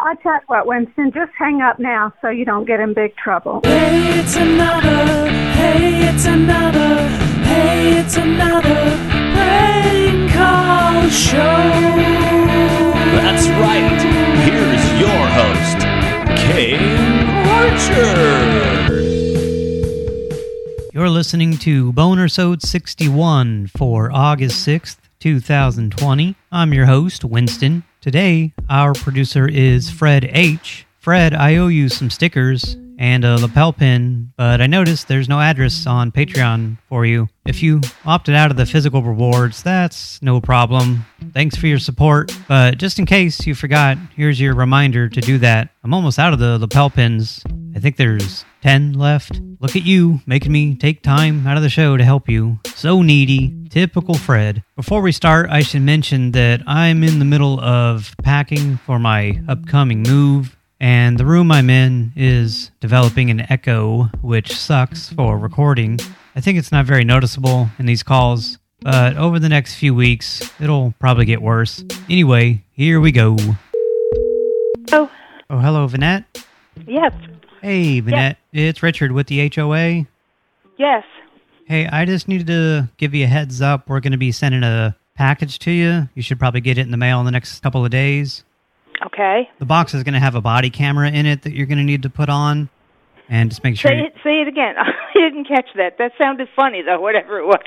I tell you what, Winston, just hang up now so you don't get in big trouble. Hey, it's another. Hey, it's another. Hey, it's another prank call show. That's right. Here's your host, Kane Archer. You're listening to Boner Bonersode 61 for August 6th, 2020. I'm your host, Winston. Today, our producer is Fred H. Fred, I owe you some stickers and a lapel pin, but I noticed there's no address on Patreon for you. If you opted out of the physical rewards, that's no problem. Thanks for your support, but just in case you forgot, here's your reminder to do that. I'm almost out of the lapel pins. I think there's 10 left. Look at you, making me take time out of the show to help you. So needy. Typical Fred. Before we start, I should mention that I'm in the middle of packing for my upcoming move, and the room I'm in is developing an echo, which sucks for recording. I think it's not very noticeable in these calls, but over the next few weeks, it'll probably get worse. Anyway, here we go. Oh, Oh, hello, Vanette. yes, Hey, Vanette. It's Richard with the HOA. yes. Hey, I just needed to give you a heads up. We're going to be sending a package to you. You should probably get it in the mail in the next couple of days. Okay. The box is going to have a body camera in it that you're going to need to put on. And just make sure... Say it, say it again. I didn't catch that. That sounded funny, though, whatever it was.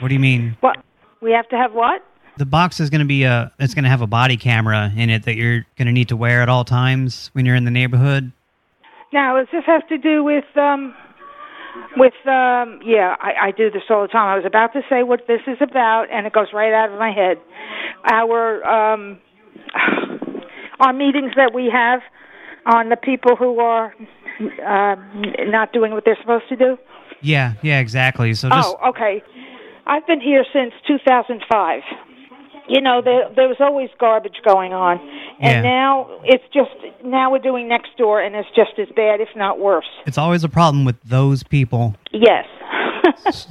What do you mean? What? We have to have what? The box is going to be a... It's going to have a body camera in it that you're going to need to wear at all times when you're in the neighborhood. Now, does this have to do with, um, with, um, yeah, I, I do this all the time. I was about to say what this is about, and it goes right out of my head. Our, um, our meetings that we have on the people who are um, not doing what they're supposed to do. Yeah, yeah, exactly. So just... Oh, okay. I've been here since 2005. You know, there there was always garbage going on, and Yeah. now it's just now we're doing Nextdoor, and it's just as bad, if not worse. It's always a problem with those people. Yes.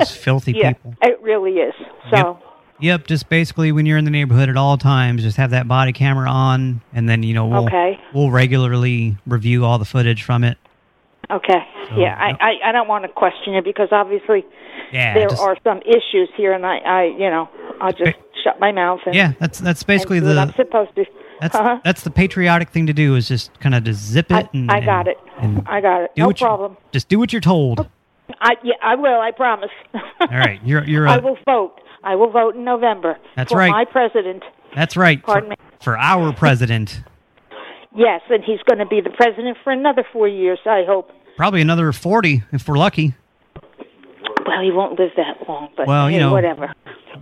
Filthy yeah, people. it really is. So, Yep, just basically when you're in the neighborhood at all times, just have that body camera on, and then, you know, we'll, Okay. we'll regularly review all the footage from it. okay. yeah, yep. I, I I don't want to question you because obviously Yeah, there just- are some issues here, and I I you know I'll just shut my mouth and Yeah, that's that's basically do I'm the supposed to. that's Uh-huh. that's the patriotic thing to do is just kind of just zip it. I, and, I got and- it. and I got it. No you- problem. just do what you're told. I yeah, I will. I promise. All right, you're you're I a, will vote. I will vote in November. That's for right. My president. that's right. For, Pardon me. for our president, Yes, and he's going to be the president for another four years. I hope. probably another forty if we're lucky. Well, he won't live that long, but Well, you hey, know, whatever.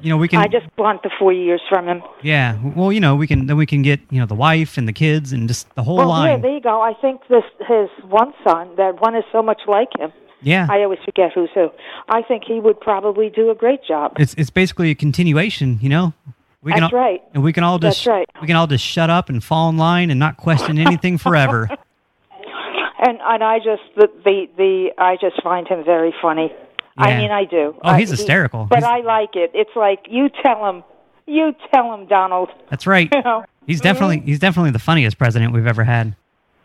You know, we can. I just want the four years from him. yeah. Well, you know, we can then we can get you know the wife and the kids and just the whole well, yeah, line. there you go. I think this his one son, that one is so much like him. Yeah. I always forget who's who. I think he would probably do a great job. It's it's basically a continuation, you know. We That's can all, right. And we can all just That's right. we can all just shut up and fall in line and not question anything forever. And and I just the the, the I just find him very funny. I mean, I do. Oh, I- he's he- hysterical. but He's- I like it. It's like you tell him, you tell him, Donald. That's right. You know, He's definitely he's definitely the funniest president we've ever had.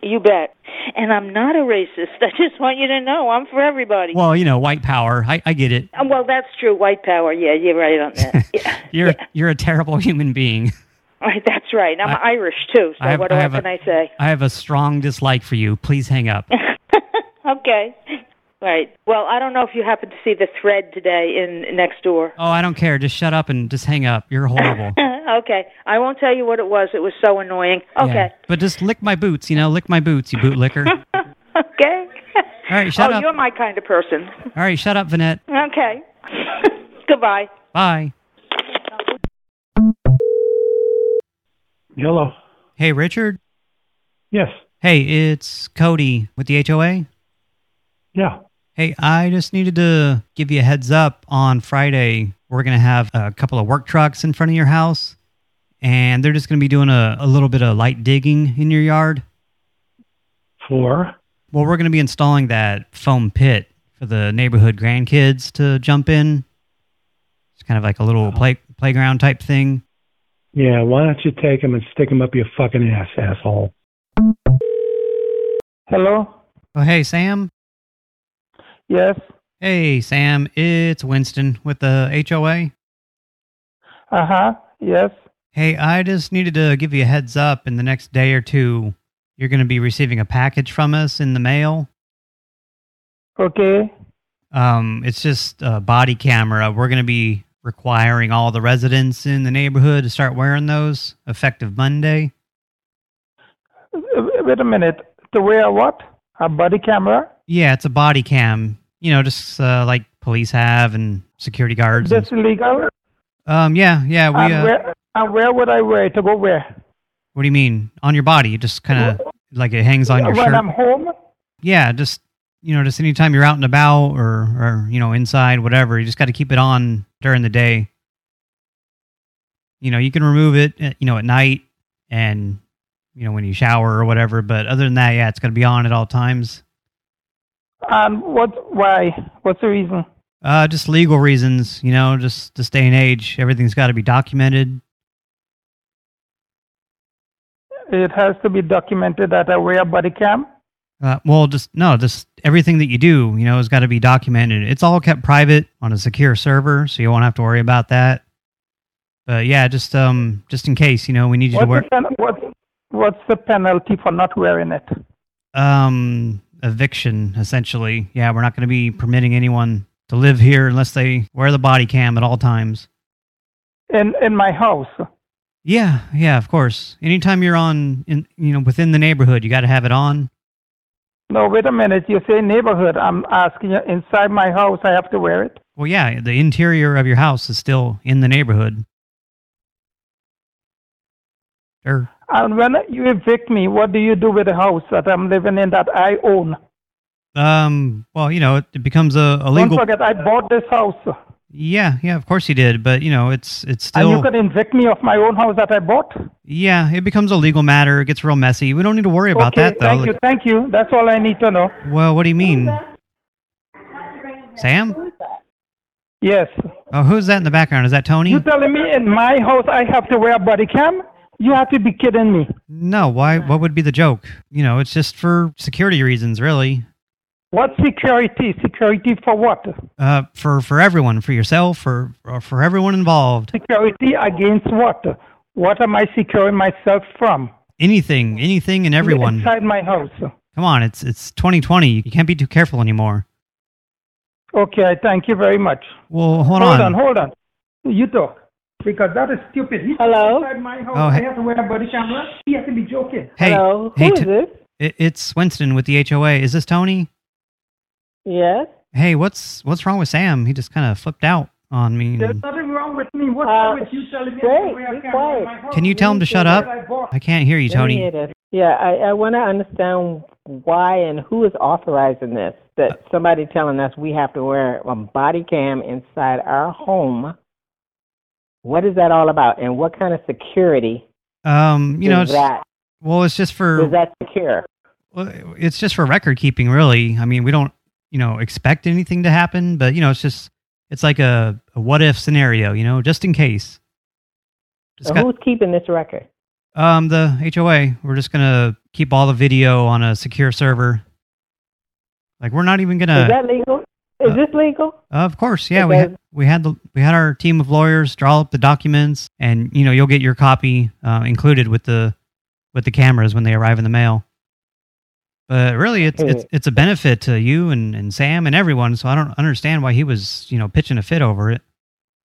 You bet. And I'm not a racist. I just want you to know I'm for everybody. Well, you know, white power. I, I get it. Uh, well, that's true. White power. Yeah, you're right on that. Yeah, You're yeah. you're a terrible human being. Right, that's right. I'm I- Irish too. So have- what I have can I say? I have a strong dislike for you. Please hang up. okay. Right. Well, I don't know if you happen to see the thread today in Nextdoor. Oh, I don't care. Just shut up and just hang up. You're horrible. okay. I won't tell you what it was. It was so annoying. Yeah. Okay. But just lick my boots, you know, lick my boots, you bootlicker. All okay. All right, shut oh, up. you're my kind of person. All right, shut up, Vanette. Okay. Goodbye. Bye. Hello. Hey, Richard. Yes. Hey, it's Cody with the HOA. Yeah. Hey, I just needed to give you a heads up on Friday. We're going to have a couple of work trucks in front of your house, and they're just going to be doing a, a little bit of light digging in your yard. For Well, we're going to be installing that foam pit for the neighborhood grandkids to jump in. It's kind of like a little play, playground type thing. yeah. Why don't you take them and stick them up your fucking ass, asshole? Hello? Oh, hey, Sam. Yes. Hey, Sam. It's Winston with the HOA. Uh-huh. Yes. Hey, I just needed to give you a heads up in the next day or two. You're going to be receiving a package from us in the mail. Okay. Um, it's just a body camera. We're going to be requiring all the residents in the neighborhood to start wearing those effective Monday. Wait a minute. To wear what? A body camera? Yeah, it's a body cam. You know, just uh, like police have and security guards. and- That's illegal? um, yeah, yeah. We. and, Uh, where, and where would I wear it? To go where? what do you mean on your body? Just kind of like it hangs on your when shirt. I'm home? Yeah, just you know, just anytime you're out and about or or you know inside, whatever. You just got to keep it on during the day. You know, you can remove it, uh, you know, at night and you know when you shower or whatever. But other than that, yeah, it's going to be on at all times. And what? Why? What's the reason? Uh, just legal reasons, you know, just this day and age, everything's got to be documented. It has to be documented that I wear a body cam? Uh, well, just no, just everything that you do, you know, has got to be documented. It's all kept private on a secure server, so you won't have to worry about that. But yeah, just um, just in case, you know, we need you to What's wear the, pen- what's, what's the penalty for not wearing it? um eviction. Essentially, yeah, we're not going to be permitting anyone to live here unless they wear the body cam at all times. In in my house? Yeah, yeah, of course. Anytime you're on, in you know, within the neighborhood, you got to have it on. No, wait a minute. You say neighborhood. I'm asking you, inside my house, I have to wear it? Well, yeah, the interior of your house is still in the neighborhood. Sure. And when you evict me, what do you do with the house that I'm living in that I own? Um. Well, you know, it, it becomes a, a legal. Don't forget, I bought this house. Yeah, yeah. Of course you did, but you know, it's it's still. And you can evict me of my own house that I bought? Yeah, it becomes a legal matter. It gets real messy. We don't need to worry about that, though. thank you, thank you. That's all I need to know. Well, what do you mean, Sam? Yes. Oh, who's that in the background? Is that Tony? You telling me in my house I have to wear a body cam? You have to be kidding me. No. Why? What would be the joke? You know, it's just for security reasons, really. What security? Security for what? Uh, for for everyone, for yourself, for or for everyone involved. Security against what? What am I securing myself from? Anything, anything, and everyone. Inside my house. Come on, it's it's 2020. You can't be too careful anymore. Okay, thank you very much. Well, hold, on, hold on. hold on. You talk. Because that is stupid. He Hello? Inside my house, Oh, I hey- have to wear a body camera. He has to be joking. Hey, Hello? hey, Who is this? it, it's Winston with the HOA. Is this Tony? Yes. Hey, what's what's wrong with Sam? He just kind of flipped out on me. There's nothing wrong with me. What's Uh, wrong with you telling me I to wait, wear a be camera quiet. in my house? Can you tell him to shut up? I. I can't hear you, Tony. Yeah, I, I want to understand why and who is authorizing this. That somebody telling us we have to wear a body cam inside our home. What is that all about? And what kind of security Um, you know, that? well, it's just for Is that secure? well, it's just for record keeping, really. I mean, we don't, you know, expect anything to happen, but you know, it's just it's like a, a what if scenario, you know, just in case. Just So got- who's keeping this record? Um, the HOA. We're just gonna keep all the video on a secure server. Like we're not even gonna. is that legal? Is uh, this legal? of course, yeah. We had we had the we had our team of lawyers draw up the documents, and you know you'll get your copy uh, included with the with the cameras when they arrive in the mail. But really, it's it's it's a benefit to you and, and Sam and everyone. So I don't understand why he was you know pitching a fit over it.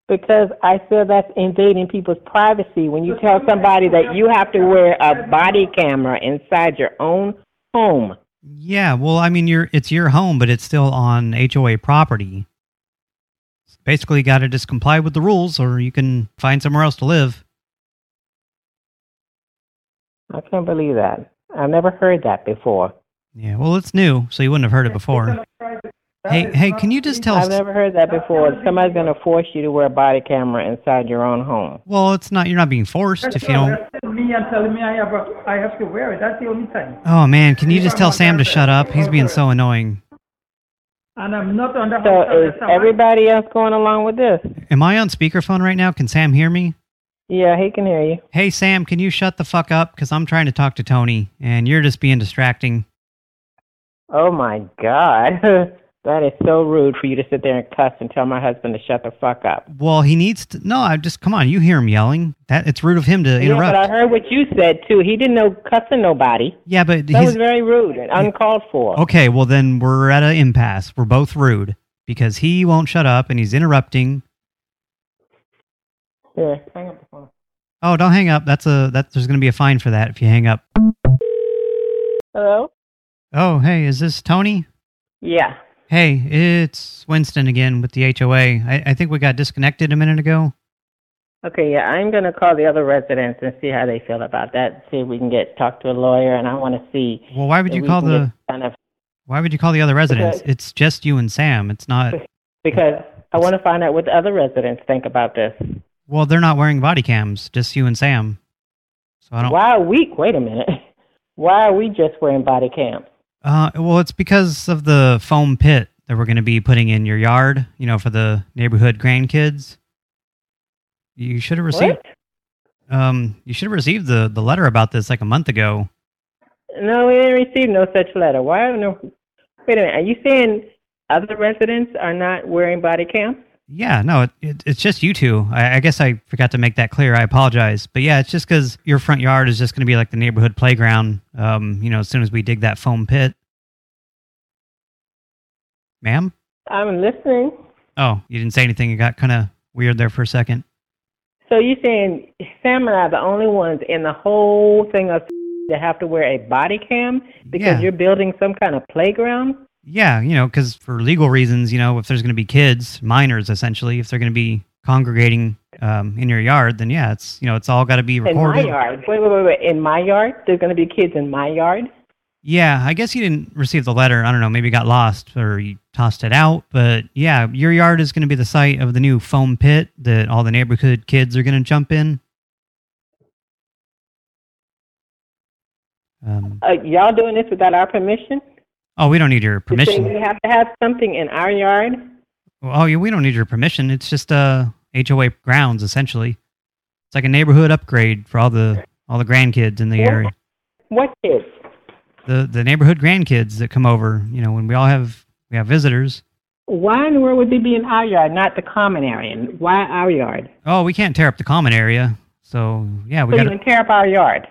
Because I feel that's invading people's privacy when you tell somebody that you have to wear a body camera inside your own home. Yeah, well, I mean, you're it's your home, but it's still on HOA property. Basically, you got to just comply with the rules, or you can find somewhere else to live. I can't believe that. I've never heard that before. Yeah, well, it's new, so you wouldn't have heard it before. Hey, hey, can you just tell? I've never heard that before. Somebody's going to force you to wear a body camera inside your own home. Well, it's not. You're not being forced if you don't. Arresting me and telling me I have a, I have to wear it. That's the only thing. Oh man, can you just tell Sam to shut up? He's being so annoying. And I'm not under So house is arrest. Am I? everybody else going along with this? Am I on speakerphone right now? Can Sam hear me? Yeah, he can hear you. Hey, Sam, can you shut the fuck up? Because I'm trying to talk to Tony, and you're just being distracting. Oh my God, that is so rude for you to sit there and cuss and tell my husband to shut the fuck up. Well, he needs to... No, I just... Come on, you hear him yelling. That It's rude of him to Yeah, interrupt. but I heard what you said too. He didn't know cussing nobody. Yeah, but That was very rude and uncalled for. Okay, well then we're at an impasse. We're both rude because he won't shut up and he's interrupting. Here, hang up the phone. Oh, don't hang up. That's a that. There's going to be a fine for that if you hang up. Hello? Oh, hey, is this Tony? Yeah. Hey, it's Winston again with the HOA. I, I think we got disconnected a minute ago. Okay, yeah, I'm going to call the other residents and see how they feel about that. See if we can get talk to a lawyer, and I want to see. Well, why would you call the Kind of Why would you call the other residents? Because- It's just you and Sam. It's not. because I want to find out what the other residents think about this. Well, they're not wearing body cams. Just you and Sam. So I don't. Why are we? Wait a minute. Why are we just wearing body cams? Uh, well, it's because of the foam pit that we're going to be putting in your yard. You know, for the neighborhood grandkids. You should have received. What? Um, you should have received the the letter about this like a month ago. No, we didn't receive no such letter. Why? No. Wait a minute. Are you saying other residents are not wearing body cams? Yeah, no, it, it, it's just you two. I, I guess I forgot to make that clear. I apologize, but yeah, it's just because your front yard is just going to be like the neighborhood playground. Um, you know, as soon as we dig that foam pit. Ma'am? I'm listening. Oh, you didn't say anything. It got kind of weird there for a second. So you're saying Sam and I are the only ones in the whole thing of that have to wear a body cam because Yeah. you're building some kind of playground? Yeah, you know, because for legal reasons, you know, if there's going to be kids, minors essentially, if they're going to be congregating um, in your yard, then yeah, it's you know, it's all got to be recorded. In my yard. Wait, wait, wait, wait. In my yard? There's going to be kids in my yard? Yeah, I guess you didn't receive the letter. I don't know, maybe got lost or you tossed it out. But yeah, your yard is going to be the site of the new foam pit that all the neighborhood kids are going to jump in. Um, Uh, y'all doing this without our permission? Oh, we don't need your permission. we have to have something in our yard? Oh, yeah, we don't need your permission. It's just uh, HOA grounds essentially. It's like a neighborhood upgrade for all the all the grandkids in the What? area. What kids? The the neighborhood grandkids that come over. You know, when we all have we have visitors. Why in the world would they be in our yard, not the common area? Why our yard? Oh, we can't tear up the common area. So yeah, we So got to tear up our yard.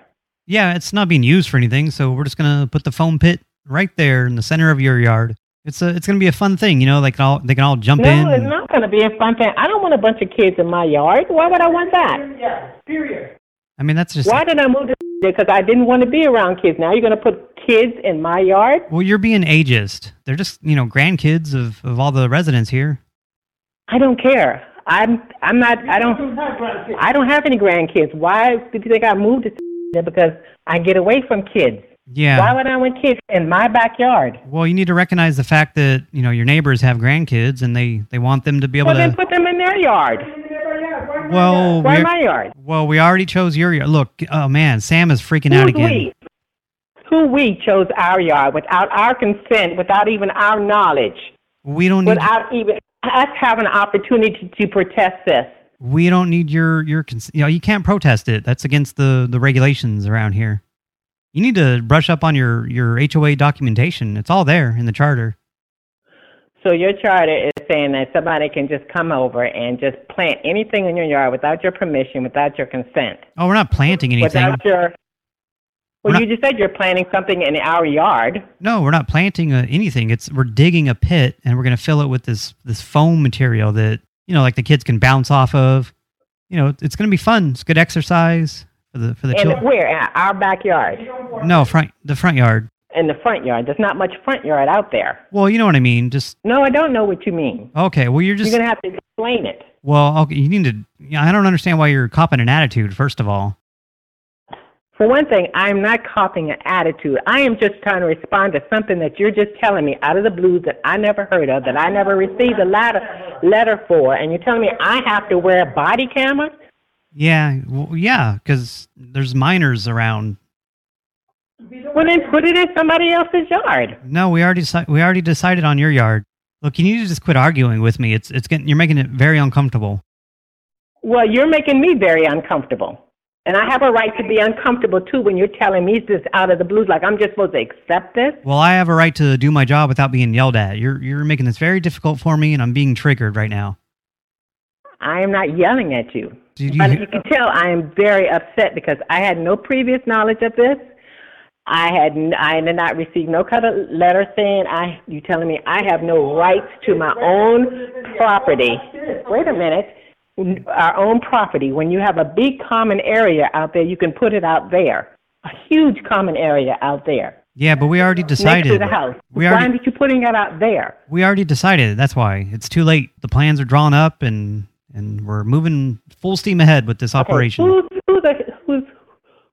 Yeah, it's not being used for anything, so we're just gonna put the foam pit right there in the center of your yard. It's a, it's gonna be a fun thing, you know. They can all, they can all jump No, in. it's not going to be a fun thing. I don't want a bunch of kids in my yard. Why would I want that? Yeah, period. I mean, that's just. Why did I move to because I didn't want to be around kids. Now you're going to put kids in my yard? Well, you're being ageist. They're just, you know, grandkids of of all the residents here. I don't care. I'm I'm not. I don't. I don't have any grandkids. Why did you think I moved to because I get away from kids? Yeah. Why would I want kids in my backyard? Well, you need to recognize the fact that you know your neighbors have grandkids, and they they want them to be able Well, then to. put them in their yard. Well, Why my yard? well, we already chose your yard. Look, oh man, Sam is freaking out Who's again. we? Who we chose our yard without our consent, without even our knowledge, We don't need. without even us having an opportunity to protest this. We don't need your your. cons- You know, you can't protest it. That's against the the regulations around here. You need to brush up on your your HOA documentation. It's all there in the charter. So your charter is saying that somebody can just come over and just plant anything in your yard without your permission, without your consent, Oh, we're not planting anything. without your. We're Well, not- you just said you're planting something in our yard. No, we're not planting uh, anything. It's we're digging a pit and we're going to fill it with this this foam material that you know, like the kids can bounce off of. You know, it's going to be fun. It's good exercise for the for the And children. where? Our backyard. No, front the front yard. In the front yard. There's not much front yard out there. Well, you know what I mean. Just No, I don't know what you mean. okay. Well, you're just You're going to have to explain it. well. Okay, you need to. I don't understand why you're copping an attitude. First of all, For one thing, I'm not copying an attitude. I am just trying to respond to something that you're just telling me out of the blue that I never heard of, that I never received a letter, letter for, and you're telling me I have to wear a body camera? Yeah, well, yeah, because there's minors around. Well, then put it in somebody else's yard. No, we already we already decided on your yard. Look, you need to just quit arguing with me. It's it's getting you're making it very uncomfortable. Well, you're making me very uncomfortable. And I have a right to be uncomfortable too when you're telling me this out of the blues, like I'm just supposed to accept this. Well, I have a right to do my job without being yelled at. You're you're making this very difficult for me, and I'm being triggered right now. I am not yelling at you. Did you But you can tell I am very upset because I had no previous knowledge of this. I had n- I did not receive no kind of letter saying I you telling me I have no rights to my own property. Wait a minute. Our own property. When you have a big common area out there, you can put it out there. A huge common area out there Yeah, but we already decided. next to the house. We Why already aren't you putting it out there? we already decided. That's why it's too late. The plans are drawn up, and and we're moving full steam ahead with this operation. Who's who's who's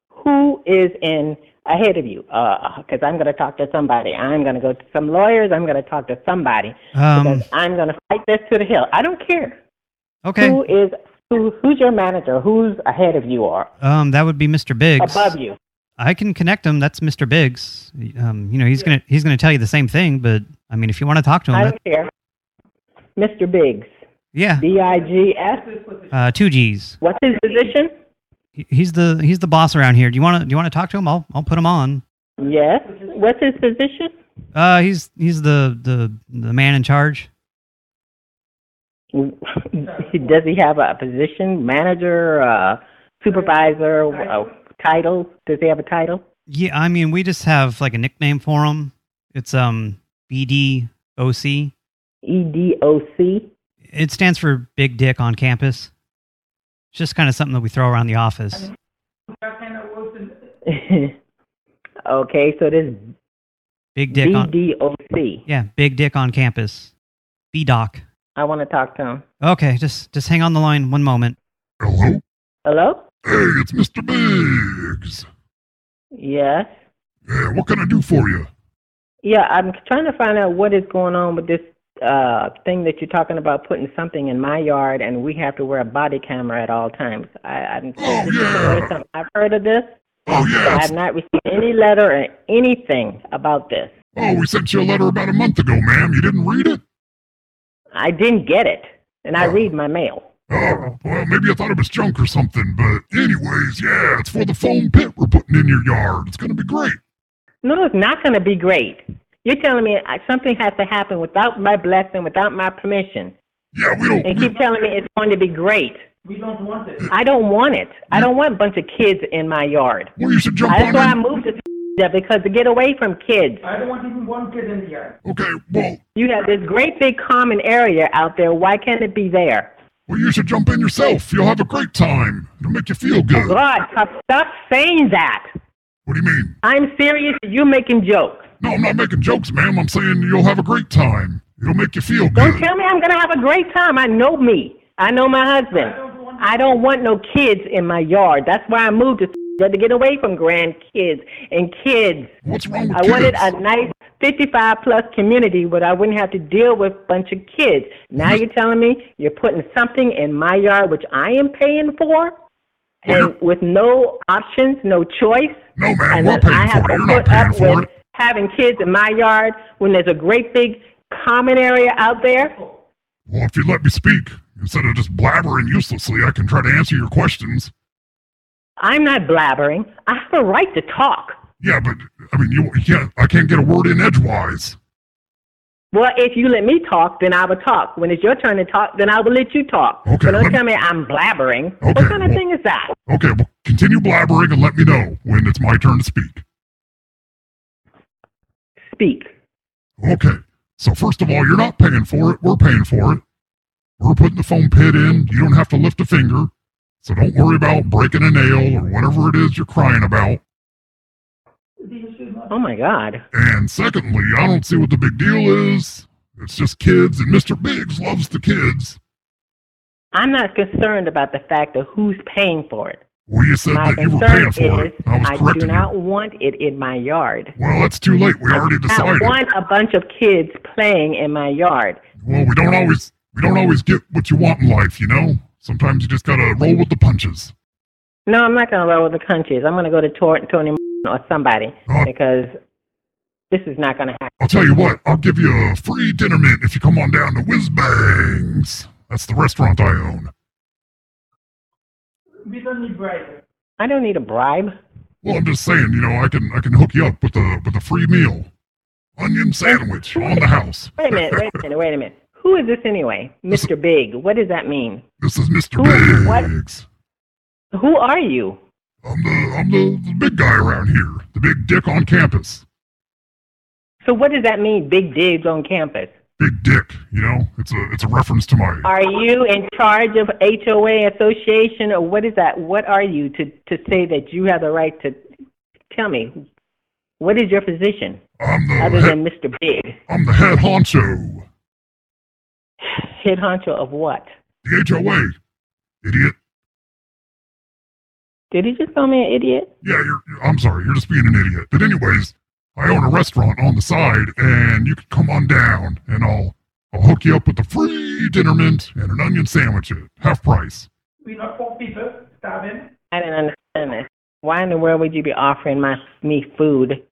who is in ahead of you? Because I'm going to talk to somebody. I'm going to go to some lawyers. I'm going to talk to somebody Um, because I'm going to fight this to the hill. I don't care okay. who is who. Who's your manager? Who's ahead of you or Um, that would be Mr. Biggs. above you? I can connect him. That's Mr. Biggs. Um, you know, he's gonna he's gonna tell you the same thing. But I mean, if you want to talk to him, I don't care. Mr. Biggs, yeah, B I G S. uh, two G's. What's his position? He- He's the he's the boss around here. Do you want to do you want to talk to him? I'll I'll put him on. Yes. What's his position? Uh, he's he's the the the man in charge. Does he have a position, manager, uh, supervisor, a title? Does he have a title? Yeah, I mean, we just have like a nickname for him. It's um BDOC. E D O C. It stands for Big Dick on Campus. It's just kind of something that we throw around the office. okay, so this Big Dick B on D O C. yeah, Big Dick on Campus. B Doc. I want to talk to him. Okay, just just hang on the line one moment. Hello? Hello? Hey, it's Mr. Biggs. Yes. Yeah, what can I do for you? Yeah, I'm trying to find out what is going on with this uh thing that you're talking about putting something in my yard and we have to wear a body camera at all times. I, I'm Oh, this is the yeah. first time I've heard of this. Oh, I've not received any letter or anything about this. Oh, we sent you a letter about a month ago, ma'am. You didn't read it? I didn't get it, and I read my mail. Oh, well, maybe I thought it was junk or something, but anyways, yeah, it's for the foam pit we're putting in your yard. It's gonna be great. No, it's not going to be great. You're telling me I- something has to happen without my blessing, without my permission, Yeah, we don't. and keep telling me it's going to be great. We don't want it. I don't want it. I don't want a bunch of kids in my yard. well, you should jump That's on why I in. moved to yeah, because to get away from kids. I don't want even one kid in the yard. Okay, well, You have this great big common area out there. Why can't it be there? well, you should jump in yourself. You'll have a great time. It'll make you feel good. God, stop, stop saying that. What do you mean? I'm serious. You're making jokes. No, I'm not making jokes, ma'am. I'm saying you'll have a great time. It'll make you feel good. Don't tell me I'm going to have a great time. I know me. I know my husband. I don't want no kids in my yard. That's why I moved to to get away from grandkids and kids. What's wrong with I kids? wanted a nice 55 plus community where I wouldn't have to deal with a bunch of kids. Now you're telling me you're putting something in my yard which I am paying for? And with no options, no choice? No, ma'am, and we're then I paying have for it. You're not paying for with it. Having kids in my yard when there's a great big common area out there? Well, if you let me speak, instead of just blabbering uselessly, I can try to answer your questions. I'm not blabbering. I have a right to talk. Yeah, but I mean, you, can't. I can't get a word in edgewise. Well, if you let me talk, then I will talk. When it's your turn to talk, then I will let you talk. Okay, But don't tell me I'm blabbering. Okay, what kind of well- thing is that? Okay, well, continue blabbering and let me know when it's my turn to speak. Speak. Okay. So first of all, you're not paying for it. We're paying for it. We're putting the foam pit in. You don't have to lift a finger. So don't worry about breaking a nail or whatever it is you're crying about. Oh my God. And secondly, I don't see what the big deal is. It's just kids, and Mr. Biggs loves the kids. I'm not concerned about the fact of who's paying for it. Well, you said My that you were paying for is it. I was I do not you. want it in my yard. Well, that's too late. We already decided. I want a bunch of kids playing in my yard. Well, we don't always we don't always get what you want in life, you know. Sometimes you just gotta roll with the punches. No, I'm not going to roll with the punches. I'm going to go to Tor- Tony or somebody Oh. because this is not going to happen. I'll tell you what. I'll give you a free dinner mint if you come on down to Whiz Bangs. That's the restaurant I own. We don't need bribe. I don't need a bribe. Well, I'm just saying, you know, I can I can hook you up with a with a free meal, onion sandwich on the house. Wait a minute, wait a minute, wait a minute. Who is this anyway? Mr. Big. What does that mean? This is Mr. Who- what? Biggs. Who are you? I'm the I'm the, the big guy around here, the big dick on campus. So what does that mean, big digs on campus? Big dick, you know, it's a it's a reference to my Are you in charge of HOA association or what is that? What are you to, to say that you have the right to tell me? What is your position I'm the other head, than Mr. Big? I'm the head honcho. Head honcho of what? The HOA, idiot. Did he just call me an idiot? Yeah, you're, you're- I'm sorry, you're just being an idiot. But anyways, I own a restaurant on the side, and you can come on down, and I'll I'll hook you up with a free dinner mint and an onion sandwich at half price. We not for people starving. I didn't understand this. Why in the world would you be offering my me food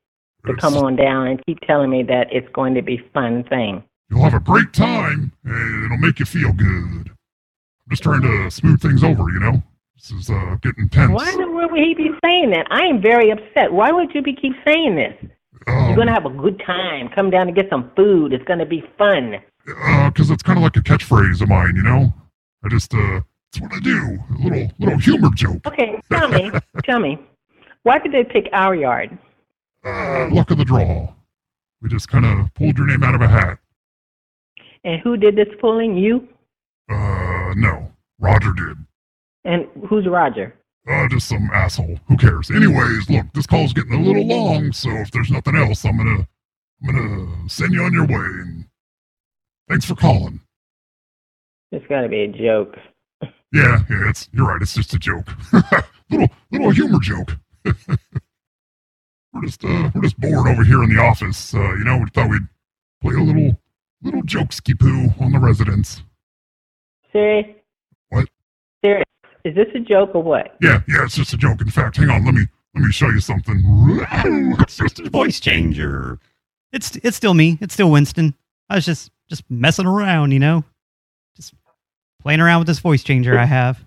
to come on down and keep telling me that it's going to be fun thing? You'll have a great time, and it'll make you feel good. I'm just trying to smooth things over, you know. This is uh, getting tense. Why in the world would he be saying that? I am very upset. Why would you be keep saying this? Um, You're gonna have a good time. Come down and get some food. It's gonna be fun. because it's kind of like a catchphrase of mine, you know. I just uh, it's what I do. A little little humor joke. Okay, tell me, tell me, why did they pick our yard? Uh, luck of the draw. We just kind of pulled your name out of a hat. And who did this pulling? You? Uh, no, Roger did. And who's Roger? Uh, just some asshole. Who cares? Anyways, look, this call's getting a little long, so if there's nothing else, I'm gonna, I'm gonna send you on your way. And thanks for calling. It's gotta be a joke. Yeah, yeah, it's you're right. It's just a joke. little, little humor joke. we're just, uh, we're just bored over here in the office. Uh, you know, we thought we'd play a little, little jokesky poo on the residents. Serious? What? Serious? Is this a joke or what? Yeah, yeah, it's just a joke. In fact, hang on, let me, let me show you something. It's just a voice changer. It's it's still me. It's still Winston. I was just just messing around, you know, just playing around with this voice changer I have.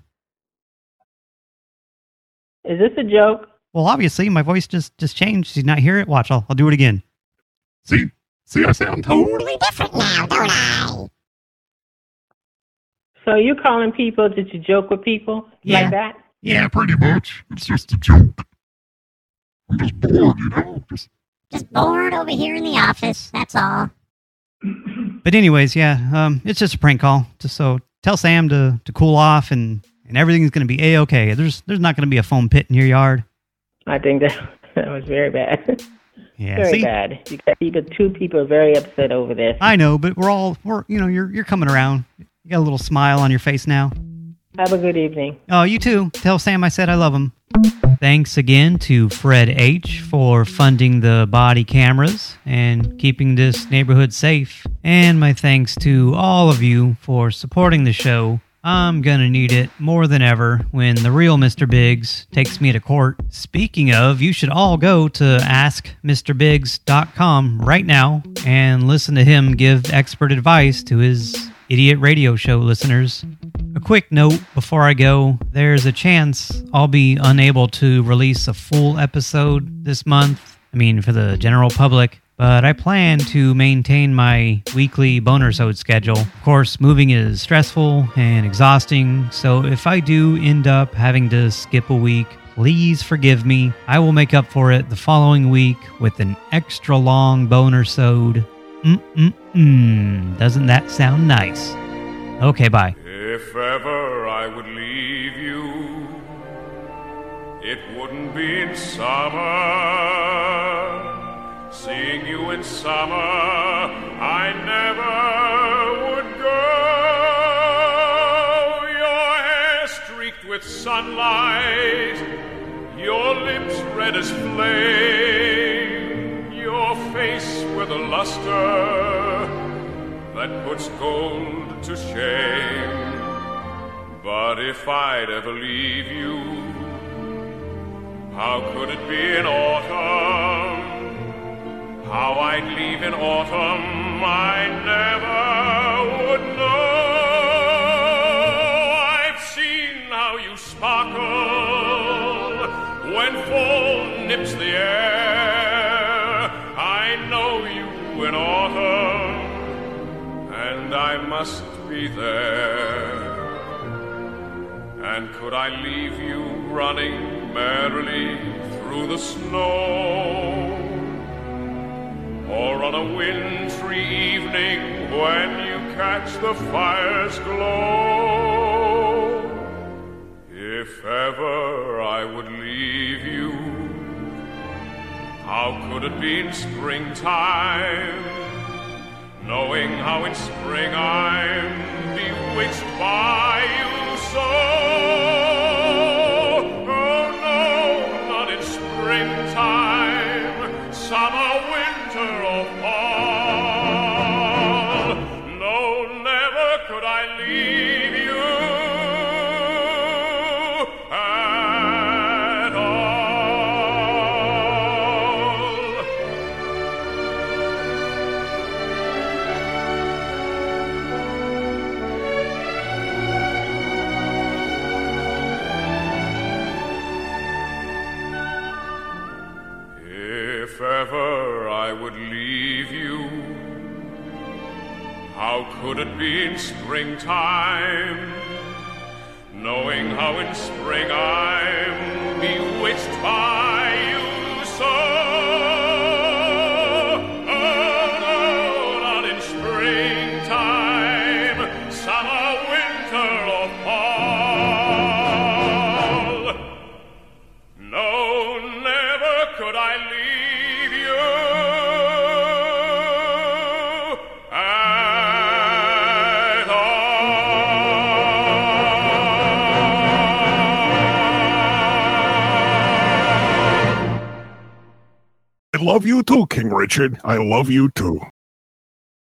Is this a joke? Well, obviously, my voice just just changed. Did you not hear it? Watch, I'll I'll do it again. See, see, I sound totally. So you're calling people to, you joke with people Yeah. like that? Yeah, pretty much. It's just a joke. I'm just bored, you know. Just Just bored over here in the office, that's all. But anyways, yeah, um, it's just a prank call. Just so tell Sam to to cool off and and everything's gonna be a okay. There's there's not gonna be a foam pit in your yard. I think that that was very bad. Yeah, very see, bad. You got people, two people are very upset over this. I know, but we're all we're you know you're you're coming around. You got a little smile on your face now. Have a good evening. Oh, you too. Tell Sam I said I love him. Thanks again to Fred H. for funding the body cameras and keeping this neighborhood safe. And my thanks to all of you for supporting the show. I'm gonna need it more than ever when the real Mr. Biggs takes me to court. Speaking of, you should all go to askmrbiggs.com right now and listen to him give expert advice to his idiot radio show listeners. A quick note before I go there's a chance I'll be unable to release a full episode this month. I mean, for the general public. But I plan to maintain my weekly boner sode schedule. Of course, moving is stressful and exhausting, so if I do end up having to skip a week, please forgive me. I will make up for it the following week with an extra long boner sode. Mm-mm-mm. Doesn't that sound nice? Okay, bye. If ever I would leave you, it wouldn't be in summer. Seeing you in summer, I never would go. Your hair streaked with sunlight, your lips red as flame, with a luster that puts gold to shame. But if I'd ever leave you, how could it be in autumn? How I'd leave in autumn, I never would know. I've seen how you sparkle when fall nips the air. I must be there. And could I leave you running merrily through the snow? Or on a wintry evening when you catch the fire's glow? If ever I would leave you, how could it be in springtime? Knowing how in spring I'm bewitched by you If ever I would leave you, how could it be in springtime? Knowing how in spring I'm bewitched by too, King Richard. I love you too.